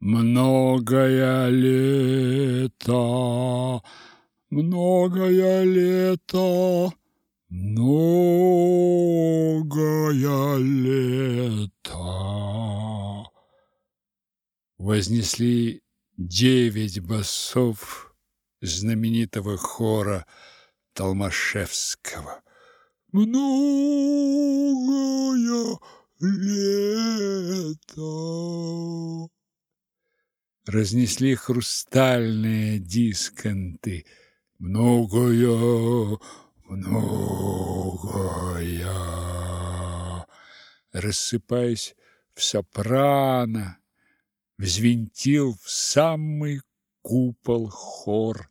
Многое лето, многое лето, многое лето. Вознесли девять басов знаменитого хора Толмашевского. Многое лето. Разнесли хрустальные дисконты. Многое, многое. Рассыпаясь в сопрано, взвинтил в самый купол хор.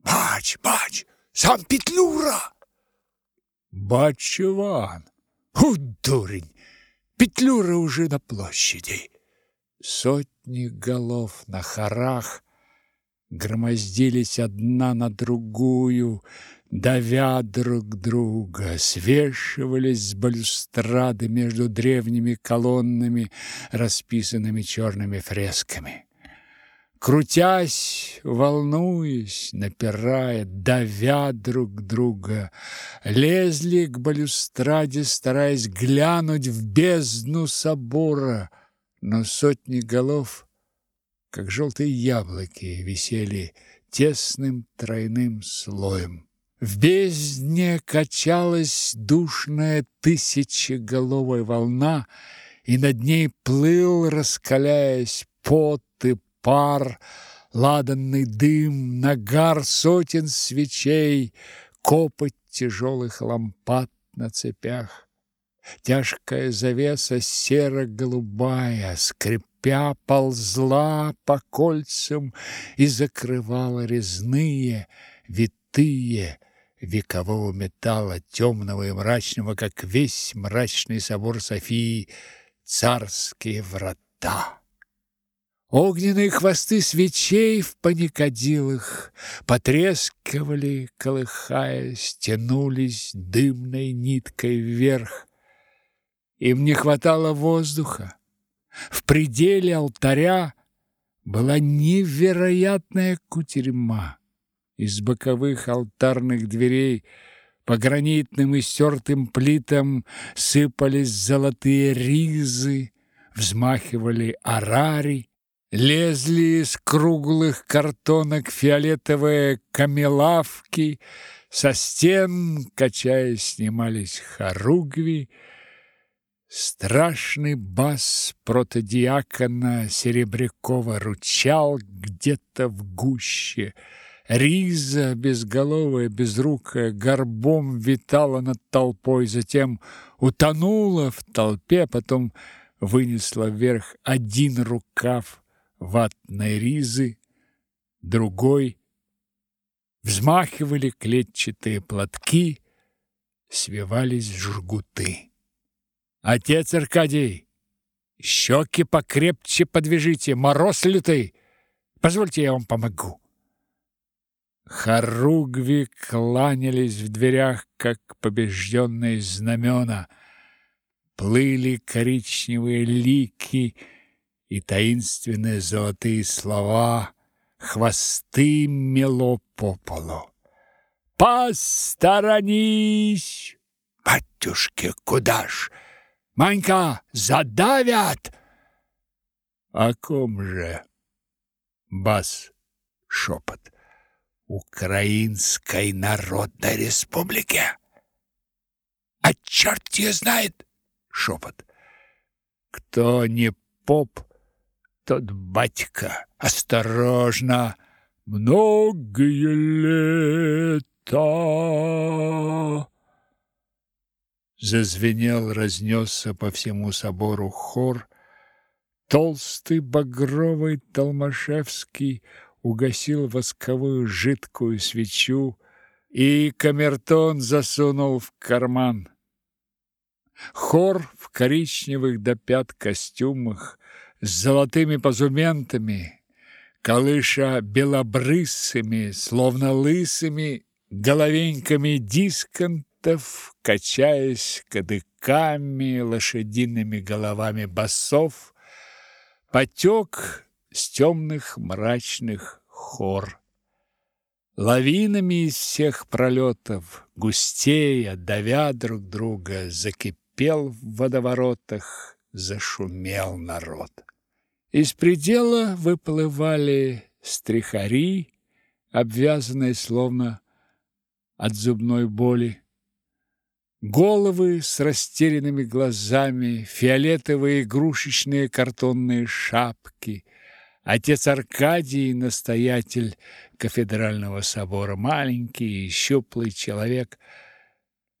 Бач, бач, сам Петлюра! Бач Иван! У, дурень! Петлюра уже на площади. Сотни голов на хорах громоздились одна на другую, давя друг друга, свешивались с балюстрады между древними колоннами, расписанными черными фресками. Крутясь, волнуясь, напирая, давя друг друга, лезли к балюстраде, стараясь глянуть в бездну собора, но сотни голов, как желтые яблоки, висели тесным тройным слоем. В бездне качалась душная тысячеголовая волна, и над ней плыл, раскаляясь, пот и пар, ладанный дым, нагар сотен свечей, копоть тяжелых лампад на цепях. Тяжкая завеса серо-голубая, скрипя, ползла по кольцам и закрывала резные, витые, векового металла, темного и мрачного, как весь мрачный собор Софии, царские врата. Огненные хвосты свечей в паникадилах потрескивали, колыхаясь, тянулись дымной ниткой вверх. Им не хватало воздуха. В пределе алтаря была невероятная кутерьма. Из боковых алтарных дверей по гранитным и стертым плитам сыпались золотые ризы, взмахивали арари, Лезли из круглых картонок фиолетовые камелавки, со стен, качаясь, снимались хоругви. Страшный бас протодиакона Серебрякова ручал где-то в гуще. Риза, безголовая, безрукая, горбом витала над толпой, затем утонула в толпе, потом вынесла вверх один рукав ватной ризы, другой взмахивали клетчатые платки, свивались жгуты. Отец Аркадий, щеки покрепче подвяжите, мороз лютый. Позвольте, я вам помогу. Хоругви кланялись в дверях, как побежденные знамена. Плыли коричневые лики, и таинственные золотые слова хвосты мело по полу. «Посторонись!» «Батюшки, куда ж? Манька, задавят!» «О ком же?» Бас, шепот. «Украинской Народной Республике!» «А черт ее знает!» Шепот. «Кто не поп, тот батька. Осторожно! Многие лета!» Зазвенел, разнесся по всему собору хор. Толстый багровый Толмашевский угасил восковую жидкую свечу, и камертон засунул в карман. Хор в коричневых до пят костюмах с золотыми позументами, колыша белобрысыми, словно лысыми головеньками дисконтов, качаясь кадыками, лошадиными головами басов, потек с темных мрачных хор. Лавинами из всех пролетов, густея, давя друг друга, закипел в водоворотах, зашумел народ. Из предела выплывали стрихари, обвязанные словно от зубной боли. Головы с растерянными глазами, фиолетовые игрушечные картонные шапки. Отец Аркадий, настоятель кафедрального собора, маленький и щуплый человек,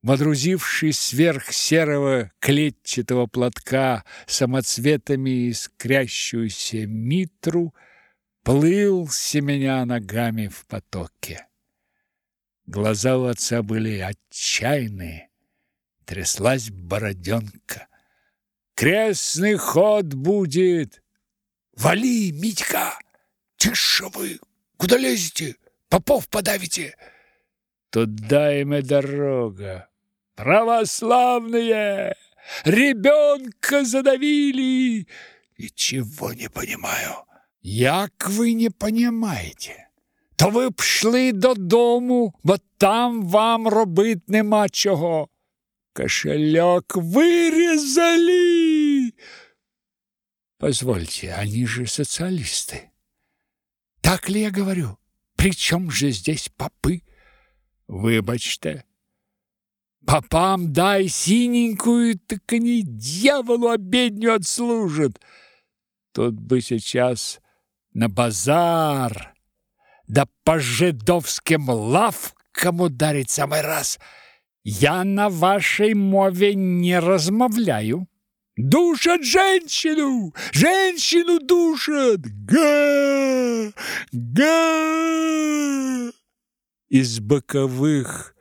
водрузивший сверх серого клетчатого платка самоцветами искрящуюся митру, плыл, семеня ногами в потоке. Глаза у отца были отчаянные, тряслась бороденка. «Крестный ход будет!» «Вали, Митька! Тише вы! Куда лезете? Попов подавите!» «Туда им и дорога! Православные! Ребенка задавили!» «И чего не понимаю?» «Як вы не понимаете?» то ви б шли додому, бо там вам робить нема чого. Кошелек вырезали. Позвольте, они же социалисты. Так ли я говорю? Причем же здесь попы? Выбачте. Попам дай синенькую, так они дьяволу обедню отслужат. Тут бы сейчас на базар, да по жидовским лавкам ударить самый раз — я на вашей мове не размовляю. Душат женщину! Женщину душат! Га! Га! Из боковых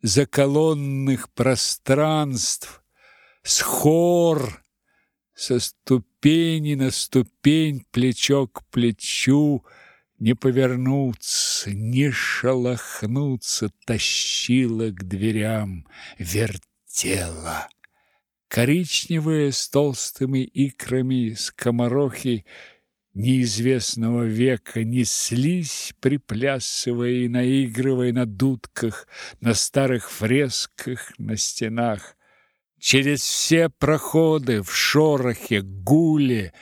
заколонных пространств с хор со ступени на ступень, плечо к плечу, не повернуться, не шелохнуться, тащила к дверям, вертела. Коричневые с толстыми икрами скоморохи неизвестного века неслись, приплясывая и наигрывая на дудках, на старых фресках на стенах. Через все проходы в шорохе, гуле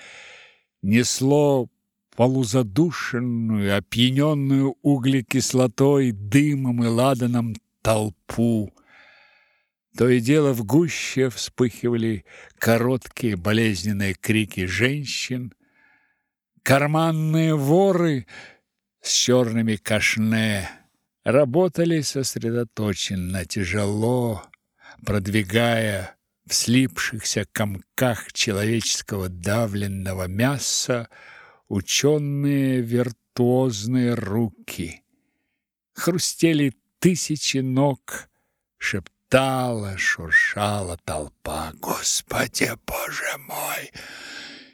несло полузадушенную, опьяненную углекислотой, дымом и ладаном толпу. То и дело в гуще вспыхивали короткие болезненные крики женщин, карманные воры с черными кашне работали сосредоточенно, тяжело, продвигая в слипшихся комках человеческого давленного мяса ученые виртуозные руки. Хрустели тысячи ног, шептала, шуршала толпа. Господи, Боже мой!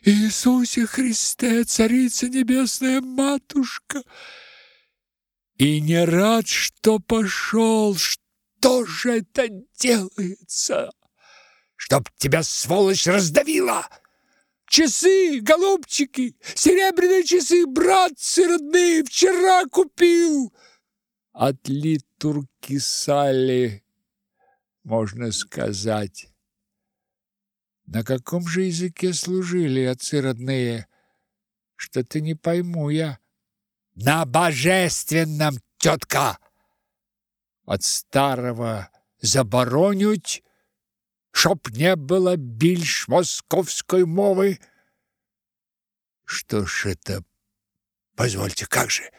Иисусе Христе, Царица Небесная Матушка! И не рад, что пошел, что же это делается? Чтоб тебя, сволочь, раздавила! Часы, голубчики, серебряные часы, братцы родные, вчера купил. От литуркисали, можно сказать. На каком же языке служили отцы родные? Что-то не пойму я. На божественном, тетка! От старого заборонють чтоб не было більш московской мовы. Что ж это? Позвольте, как же?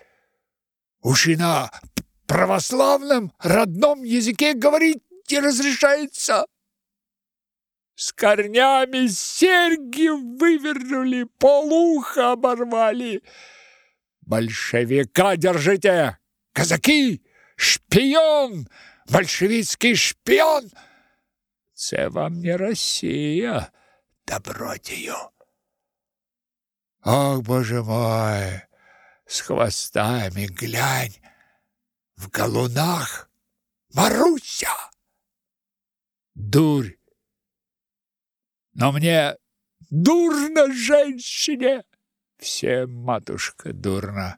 Уж и на православном родном языке говорить не разрешается. С корнями серьги вывернули, полуха оборвали. Большевика держите! Казаки! Шпион! Большевицкий шпион! Це вам не Росія, добродію. Ох, боже мой, с хвостами глянь, в галунах Маруся. Дурь. Но мне Дурно женщине! Всем, матушка, дурно.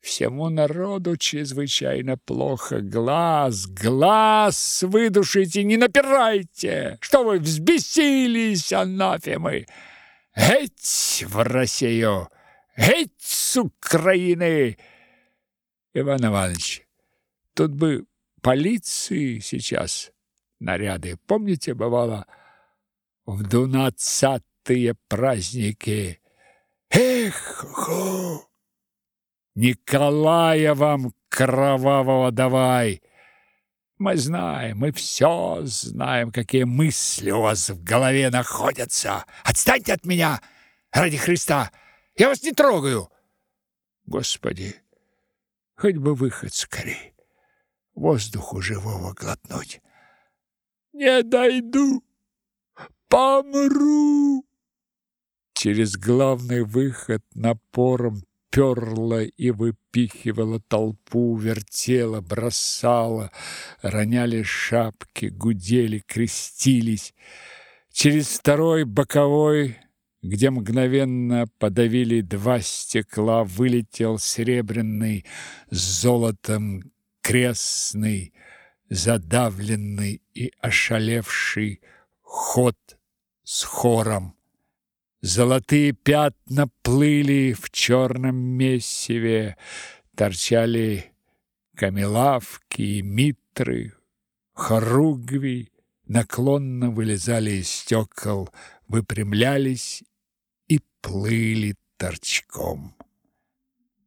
Всему народу чрезвычайно плохо. Глаз, глаз выдушите, не напирайте! Что вы взбесились, анафемы? Геть в Россию! Геть с Украины! Иван Иванович, тут бы полиции сейчас наряды. Помните, бывало, в двунадцатые праздники? Эх, хо! Николая вам кровавого давай! Мы знаем, мы все знаем, какие мысли у вас в голове находятся. Отстаньте от меня, ради Христа! Я вас не трогаю! Господи, хоть бы выход скорей, воздуху живого глотнуть. Не дойду, помру. Через главный выход напором перла и выпихивала толпу, вертела, бросала, роняли шапки, гудели, крестились. Через второй боковой, где мгновенно подавили два стекла, вылетел серебряный с золотом крестный, задавленный и ошалевший ход с хором. Золотые пятна плыли в черном месиве, торчали камелавки и митры, хоругви наклонно вылезали из стекол, выпрямлялись и плыли торчком.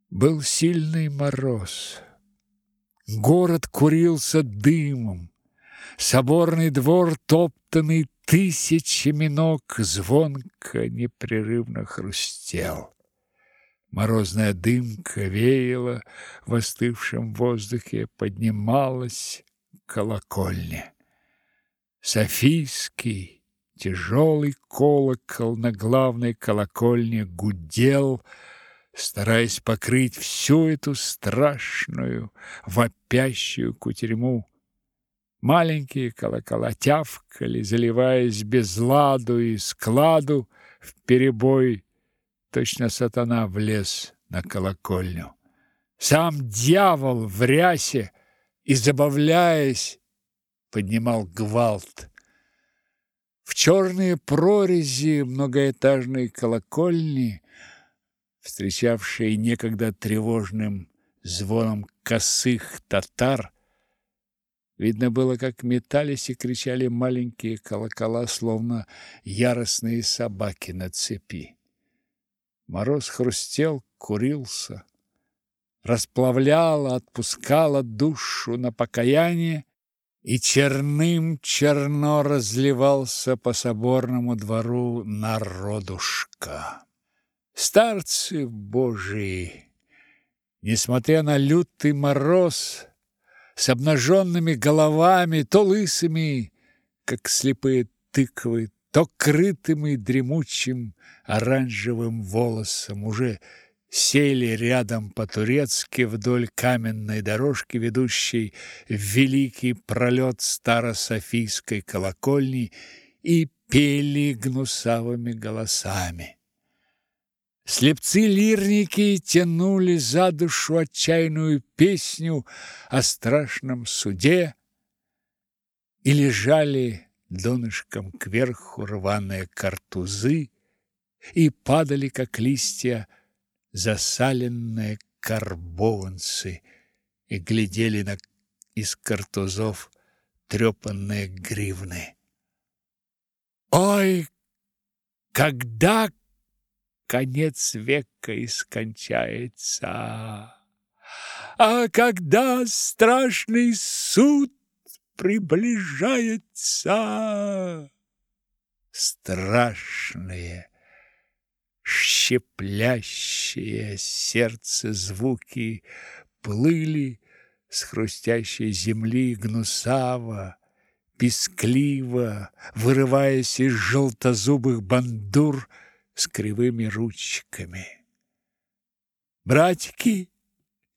Был сильный мороз. Город курился дымом. Соборный двор, топтанный тысячами ног, звонко, непрерывно хрустел. Морозная дымка веяла в остывшем воздухе, поднималась к колокольне. Софийский тяжелый колокол на главной колокольне гудел, стараясь покрыть всю эту страшную, вопящую кутерьму. Маленькие колокола тявкали, заливаясь без ладу и складу в перебой. Точно сатана влез на колокольню. Сам дьявол в рясе и, забавляясь, поднимал гвалт. В черные прорези многоэтажной колокольни, встречавшие некогда тревожным звоном косых татар, Видно было, как метались и кричали маленькие колокола, словно яростные собаки на цепи. Мороз хрустел, курился, расплавляла, отпускала душу на покаяние, и черным черно разливался по соборному двору народушка. Старцы божии, несмотря на лютый мороз, с обнаженными головами, то лысыми, как слепые тыквы, то крытыми дремучим оранжевым волосом, уже сели рядом по-турецки вдоль каменной дорожки, ведущей в великий пролет Старософийской колокольни, и пели гнусавыми голосами. Слепцы-лирники тянули за душу отчаянную песню о страшном суде и лежали донышком кверху рваные картузы и падали, как листья, засаленные карбованцы и глядели на из картузов трепанные гривны. Ой, когда конец века и скончается. А когда страшный суд приближается, страшные, щеплящие сердце звуки плыли с хрустящей земли гнусаво, пескливо, вырываясь из желтозубых бандур, с кривыми ручками. Братики,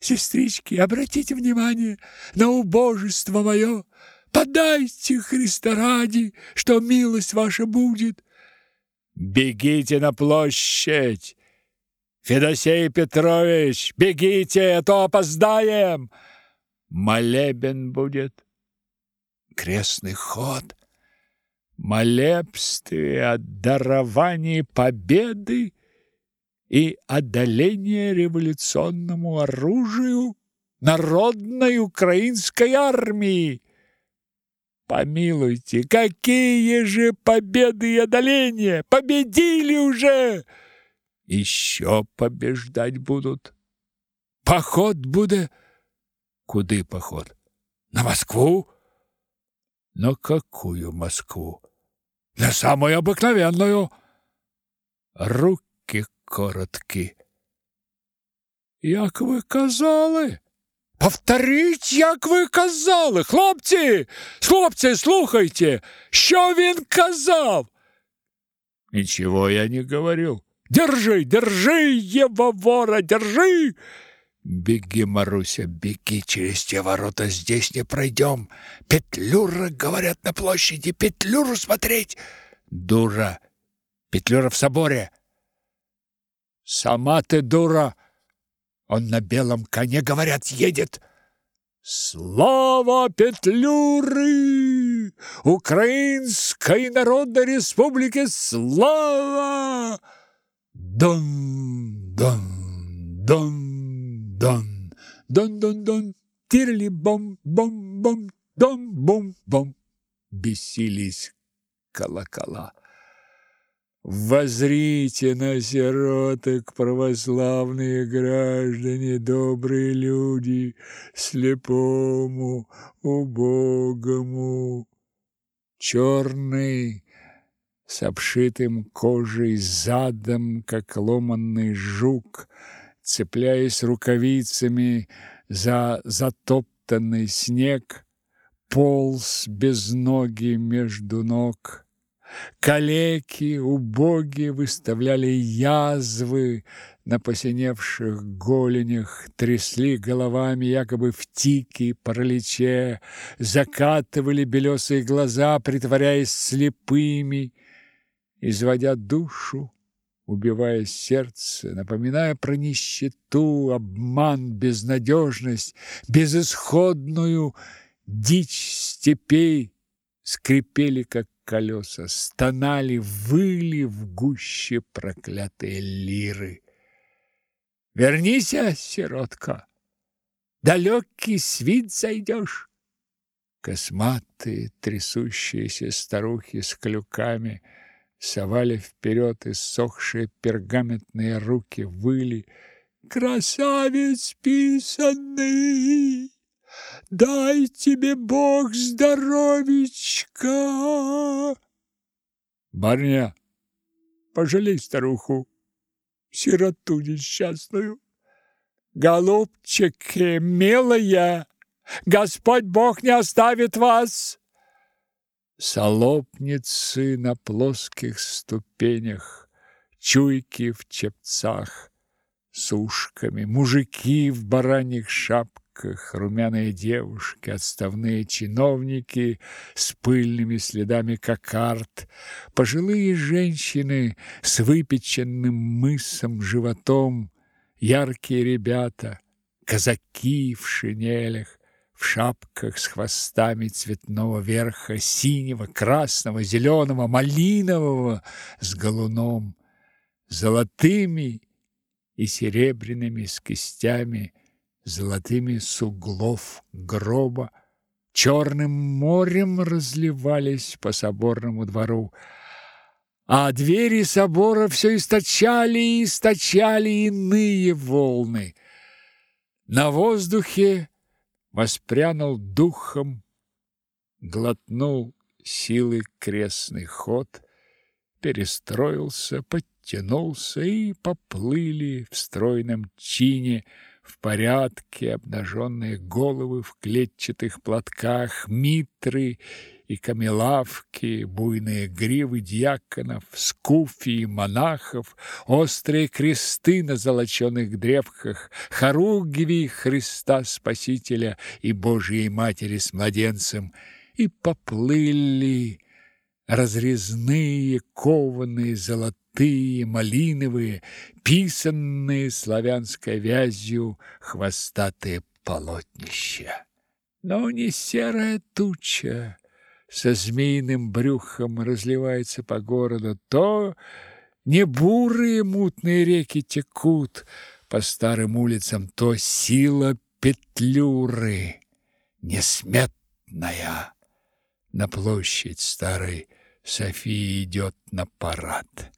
сестрички, обратите внимание на убожество мое, подайте Христа ради, что милость ваша будет. Бегите на площадь! Федосей Петрович, бегите, а то опоздаем! Молебен будет. Крестный ход. Молебствие о даровании победы и одоление революционному оружию народной украинской армии. Помилуйте, какие же победы и одоления! Победили уже! Еще побеждать будут. Поход будет. Куды поход? На Москву? На какую Москву? На самую обыкновенную. Руки короткі. Як ви казали? Повторіть, як ви казали, хлопці, хлопці, слухайте, що він казав? Ничего я не говорил. Держи, держи его вора, держи! Беги, Маруся, беги, через те ворота здесь не пройдем. Петлюра, говорят, на площади, Петлюру смотреть. Дура, Петлюра в соборе. Сама ты дура. Он на белом коне, говорят, едет. Слава Петлюры! Украинской Народной Республике слава! Дон, дон, дон, дон, дон, дон, дон, тирли бом, бом, бом, дом, бом, бом. Бесились колокола. Возрите на сироток, православные граждане, добрые люди, слепому, убогому. Черный, с обшитым кожей задом, как ломанный жук, цепляясь рукавицами за затоптанный снег, полз без ноги между ног. Калеки, убогие выставляли язвы на посиневших голенях, трясли головами якобы в тике, параличе, закатывали белесые глаза, притворяясь слепыми, изводя душу, убивая сердце, напоминая про нищету, обман, безнадежность, безысходную дичь степей, скрипели, как колеса, стонали, выли в гуще проклятые лиры. Вернись, сиротка, далекий свит зайдешь. Косматые, трясущиеся старухи с клюками совали вперед иссохшие пергаментные руки, выли «Красавец писанный!» Дай тебе Бог здоровичка. Барня, пожалей старуху, сироту несчастную. Голубчики, милая, Господь Бог не оставит вас. Солопницы на плоских ступенях, чуйки в чепцах, с ушками, мужики в бараньих шапках, румяные девушки, отставные чиновники с пыльными следами кокард, пожилые женщины с выпеченным мысом животом, яркие ребята, казаки в шинелях, в шапках с хвостами цветного верха, синего, красного, зеленого, малинового, с галуном, золотыми и серебряными с кистями, золотыми с углов гроба, черным морем разливались по соборному двору, а двери собора все источали и источали иные волны. На воздухе воспрянул духом, глотнул силы крестный ход, перестроился, подтянулся и поплыли в стройном чине в порядке, обнаженные головы в клетчатых платках, митры и камелавки, буйные гривы дьяконов, скуфии монахов, острые кресты на золоченых древках, хоругви Христа Спасителя и Божьей Матери с младенцем, и поплыли разрезные, кованые, золотые, малиновые, писанные славянской вязью хвостатые полотнища. Но не серая туча со змеиным брюхом разливается по городу, то не бурые мутные реки текут по старым улицам, то сила петлюры несметная. На площадь старой Софии идет на парад.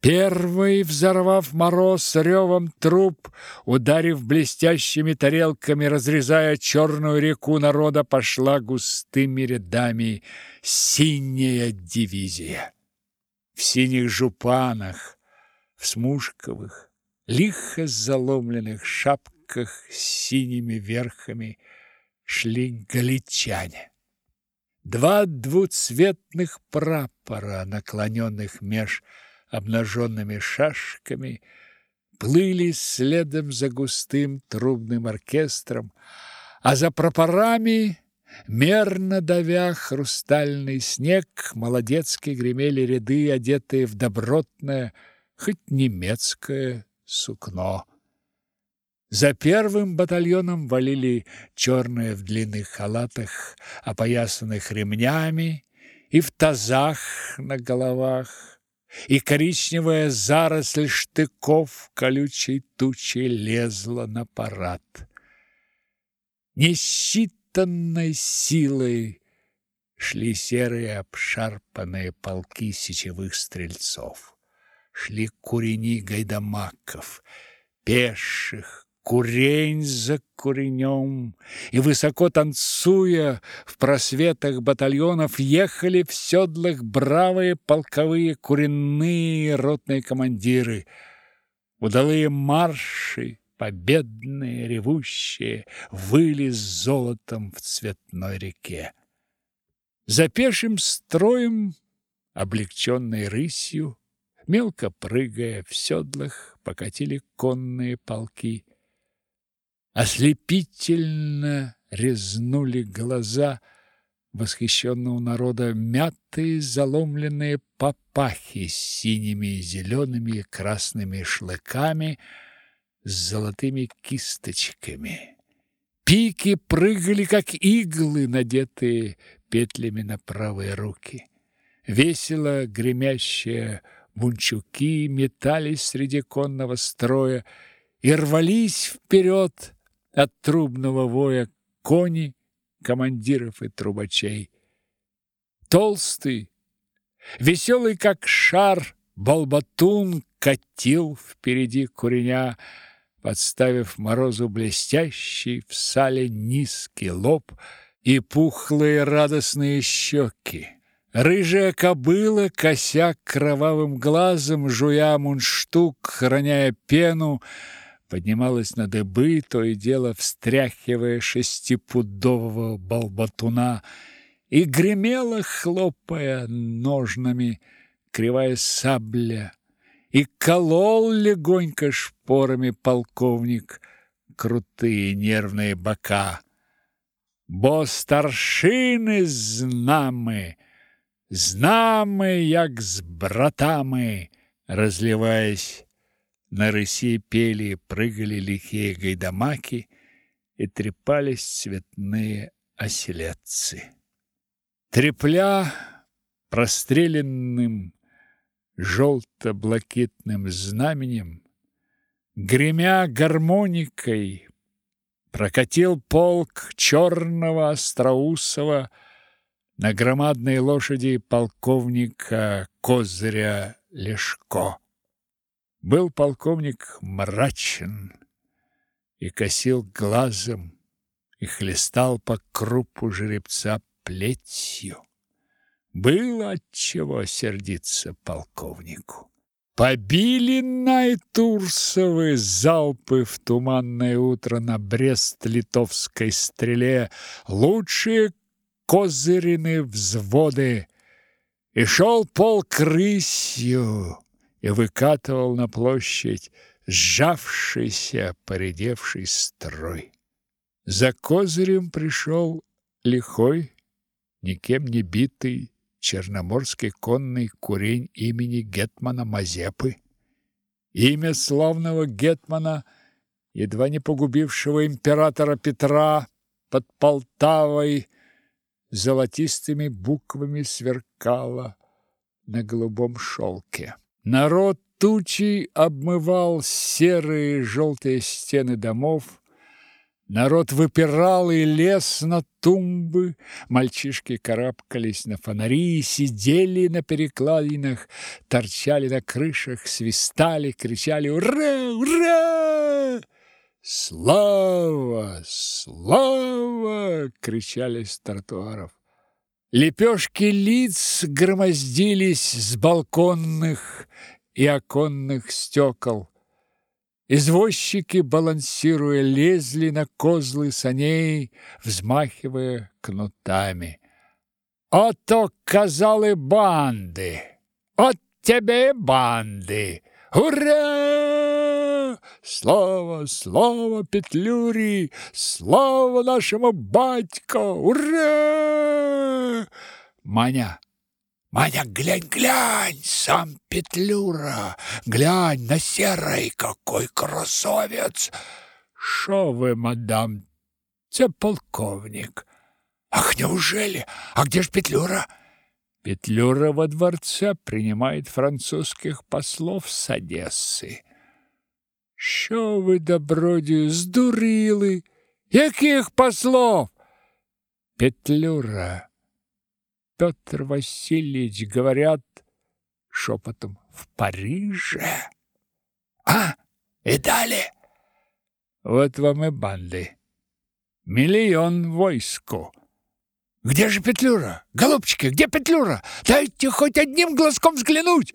Первый, взорвав мороз ревом труб, ударив блестящими тарелками, разрезая черную реку народа, пошла густыми рядами синяя дивизия. В синих жупанах, в смушковых, лихо заломленных шапках с синими верхами шли галичане. Два двуцветных прапора, наклоненных меж обнаженными шашками, плыли следом за густым трубным оркестром, а за прапорами, мерно давя хрустальный снег, молодецки гремели ряды, одетые в добротное, хоть немецкое сукно. За первым батальоном валили черные в длинных халатах, опоясанных ремнями, и в тазах на головах, и коричневая заросль штыков колючей тучей лезла на парад. Несчитанной силой шли серые обшарпанные полки сечевых стрельцов. Шли курени гайдамаков, пеших, курень за куренем, и, высоко танцуя в просветах батальонов, ехали в седлах бравые полковые куренные ротные командиры. Удалые марши, победные, ревущие, выли с золотом в цветной реке. За пешим строем, облегченной рысью, мелко прыгая в седлах, покатили конные полки — Ослепительно резнули глаза восхищенного народа мятые заломленные папахи с синими, зелеными и красными шлыками с золотыми кисточками. Пики прыгали, как иглы, надетые петлями на правые руки. Весело гремящие бунчуки метались среди конного строя и рвались вперед, от трубного воя кони, командиров и трубачей. Толстый, веселый как шар, Балбатун катил впереди куреня, подставив морозу блестящий в сале низкий лоб и пухлые радостные щеки. Рыжая кобыла, кося кровавым глазом, жуя мундштук, храняя пену, поднималась на дыбы, то и дело встряхивая шестипудового балбатуна, и гремела, хлопая ножнами, кривая сабля, и колол легонько шпорами полковник крутые нервные бока. Бо старшини з нами, з нами, як з братами, разливаясь на рысе пели прыгали лихие гайдамаки и трепались цветные оселедцы. Трепля простреленным желто-блакитным знаменем, гремя гармоникой, прокатил полк черного остроусова на громадной лошади полковника Козыря Лешко. Был полковник мрачен и косил глазом, и хлестал по крупу жеребца плетью. Было от чего сердиться полковнику. Побили Найтурсовы залпы в туманное утро на Брест-Литовской стреле лучшие козырины взводы, и шел полк рысью и выкатывал на площадь сжавшийся, поредевший строй. За козырем пришел лихой, никем не битый Черноморский конный курень имени гетмана Мазепы. Имя славного гетмана, едва не погубившего императора Петра под Полтавой, золотистыми буквами сверкало на голубом шелке. Народ тучей обмывал серые желтые стены домов, Народ выпирал и лез на тумбы, мальчишки карабкались на фонари, сидели на перекладинах, торчали на крышах, свистали, кричали «Ура! Ура!» «Слава! Слава!» — кричали с тротуаров. Лепешки лиц громоздились с балконных и оконных стекол. Извозчики, балансируя, лезли на козлы саней, взмахивая кнутами. «Ото казали банды! От тебе банды! Ура! Слава, слава Петлюрі! Слава нашему батько! Ура!» Маня Маня, глянь, глянь, сам Петлюра, глянь на серый, какой красавец. Шо вы, мадам, це полковник. Ах, неужели? А где ж Петлюра? Петлюра во дворце принимает французских послов с Одессы. Що ви, добродію, здуріли? Яких послов? Петлюра Петр Васильевич, говорят, шепотом, в Париже. А, и далее? Вот вам и банды. Миллион войску. Где же Петлюра? Голубчики, где Петлюра? Дайте хоть одним глазком взглянуть.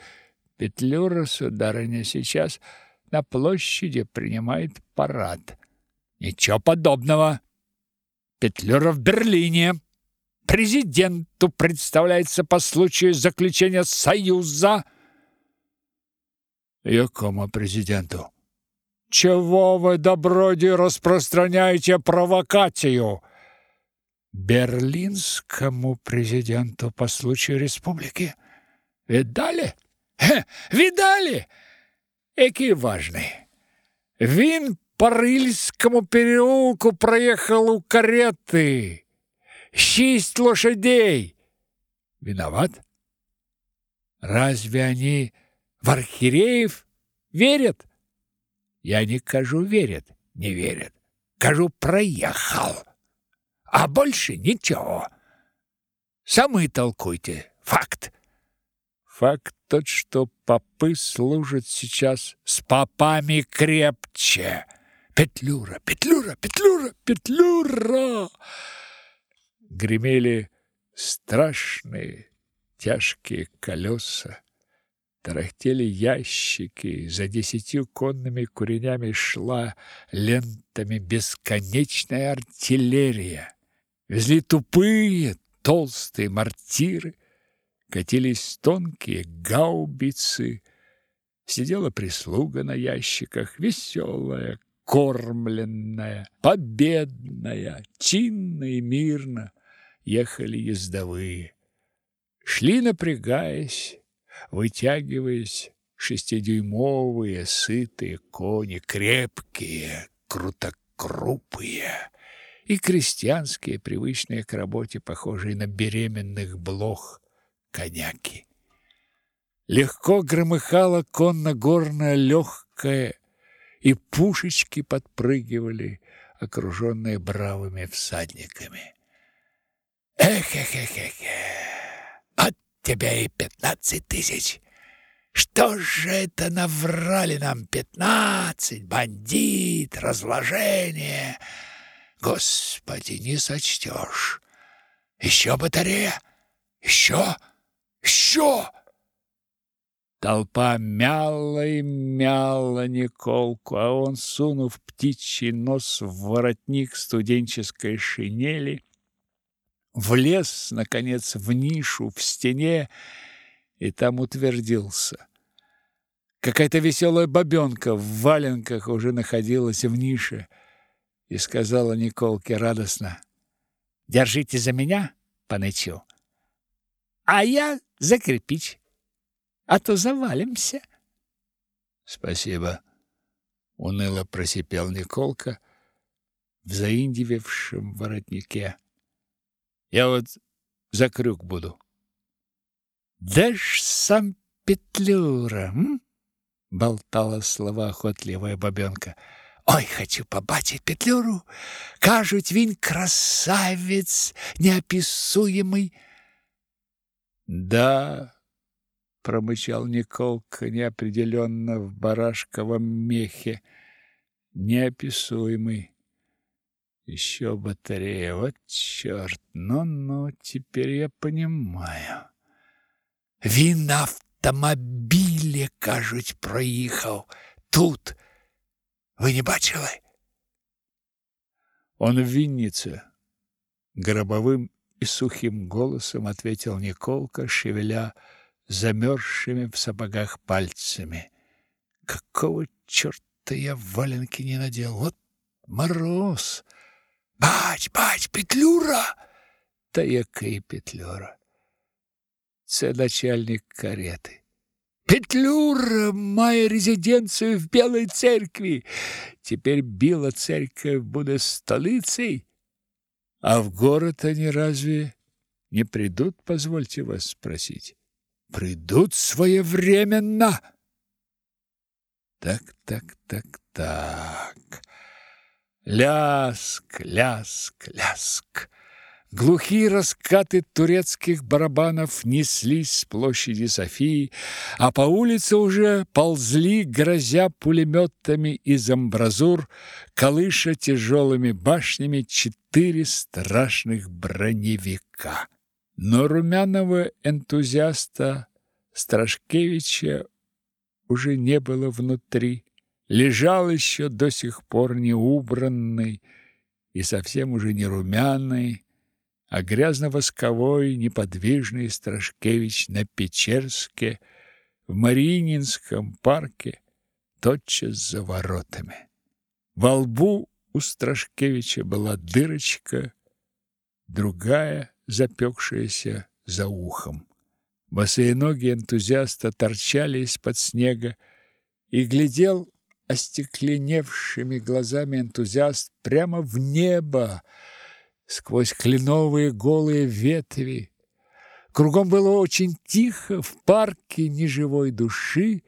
Петлюра, сударыня, сейчас на площади принимает парад. Ничего подобного. Петлюра в Берлине президенту представляется по случаю заключения союза. Якому президенту? Чего вы, доброди, распространяете провокацию? Берлинскому президенту по случаю республики. Видали? Хе, видали? Який важный. Він по Рильскому переулку проехал у кареты шесть лошадей. Виноват? Разве они в архиереев верят? Я не кажу верят, не верят. Кажу проехал. А больше ничего. Самы толкуйте. Факт. Факт тот, что попы служат сейчас с попами крепче. Петлюра, Петлюра, Петлюра, Петлюра! Гремели страшные тяжкие колеса, тарахтели ящики, за десятью конными куренями шла лентами бесконечная артиллерия. Везли тупые, толстые мортиры, катились тонкие гаубицы, сидела прислуга на ящиках, веселая, кормленная, победная, чинно и мирно ехали ездовые. Шли, напрягаясь, вытягиваясь, шестидюймовые, сытые кони, крепкие, крутокрупые и крестьянские, привычные к работе, похожие на беременных блох, коняки. Легко громыхала конно-горная легкая, и пушечки подпрыгивали, окруженные бравыми всадниками. Эх-эх-эх-эх! От тебя и пятнадцать тысяч! Что же это наврали нам пятнадцать? Бандит, разложение! Господи, не сочтешь! Еще батарея! Еще! Еще! Толпа мяла и мяла Николку, а он, сунув птичий нос в воротник студенческой шинели, влез, наконец, в нишу в стене и там утвердился. Какая-то веселая бабенка в валенках уже находилась в нише и сказала Николке радостно, «Держите за меня, Панычу, а я за кирпич, а то завалимся. Спасибо, уныло просипел Николка в заиндивевшем воротнике. Я вот за крюк буду. Да ж сам Петлюра, м? болтала слова охотливая бабенка. Ой, хочу побачить Петлюру. Кажуть, він красавець неописуемый. Да, промычал Николка неопределенно в барашковом мехе. Неописуемый. Еще батарея. Вот черт. Ну-ну, теперь я понимаю. Він на автомобілі, кажуть, проїхав. Тут. Ви не бачили? Он в Виннице. Гробовым и сухим голосом ответил Николка, шевеля замерзшими в сапогах пальцами. Какого черта я валенки не надел? Вот мороз! Бач, бач, Петлюра! Та який Петлюра? Це начальник карети. Петлюра має резиденцію в Білій церкві. Теперь Біла церковь буде столицей? А в город они разве не придут, позвольте вас спросить? Придут своевременно. Так, так, так, так. Ляск, ляск, ляск. Глухие раскаты турецких барабанов неслись с площади Софии, а по улице уже ползли, грозя пулеметами из амбразур, колыша тяжелыми башнями четыре страшных броневика. Но румяного энтузиаста Страшкевича уже не было внутри. Лежал еще до сих пор неубранный и совсем уже не румяный, а грязно-восковой неподвижный Страшкевич на Печерске в Мариинском парке тотчас за воротами. Во лбу у Страшкевича была дырочка, другая запекшаяся за ухом. Босые ноги энтузиаста торчали из-под снега, и глядел остекленевшими глазами энтузиаст прямо в небо, сквозь кленовые голые ветви. Кругом было очень тихо, в парке ни живой души,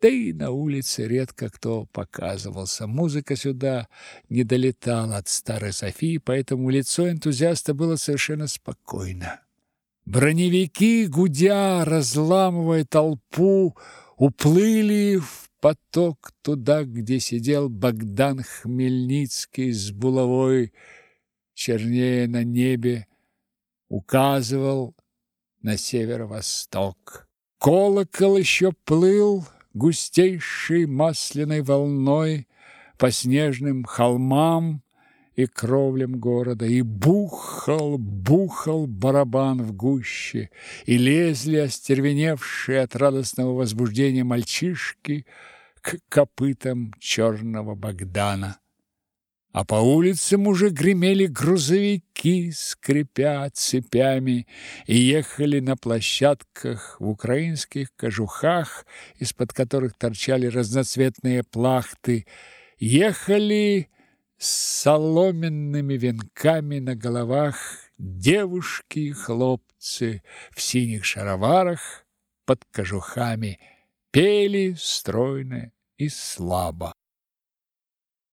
да и на улице редко кто показывался. Музыка сюда не долетала от старой Софии, поэтому лицо энтузиаста было совершенно спокойно. Броневики, гудя, разламывая толпу, уплыли в поток туда, где сидел Богдан Хмельницкий с булавой, чернее на небе, указывал на северо-восток. Колокол еще плыл густейшей масляной волной по снежным холмам и кровлям города, и бухал, бухал барабан в гуще, и лезли остервеневшие от радостного возбуждения мальчишки к копытам черного Богдана. А по улицам уже гремели грузовики, скрипя цепями, и ехали на площадках в украинских кожухах, из-под которых торчали разноцветные плахты, ехали соломенными венками на головах девушки и хлопцы в синих шароварах под кожухами, пели стройно и слабо.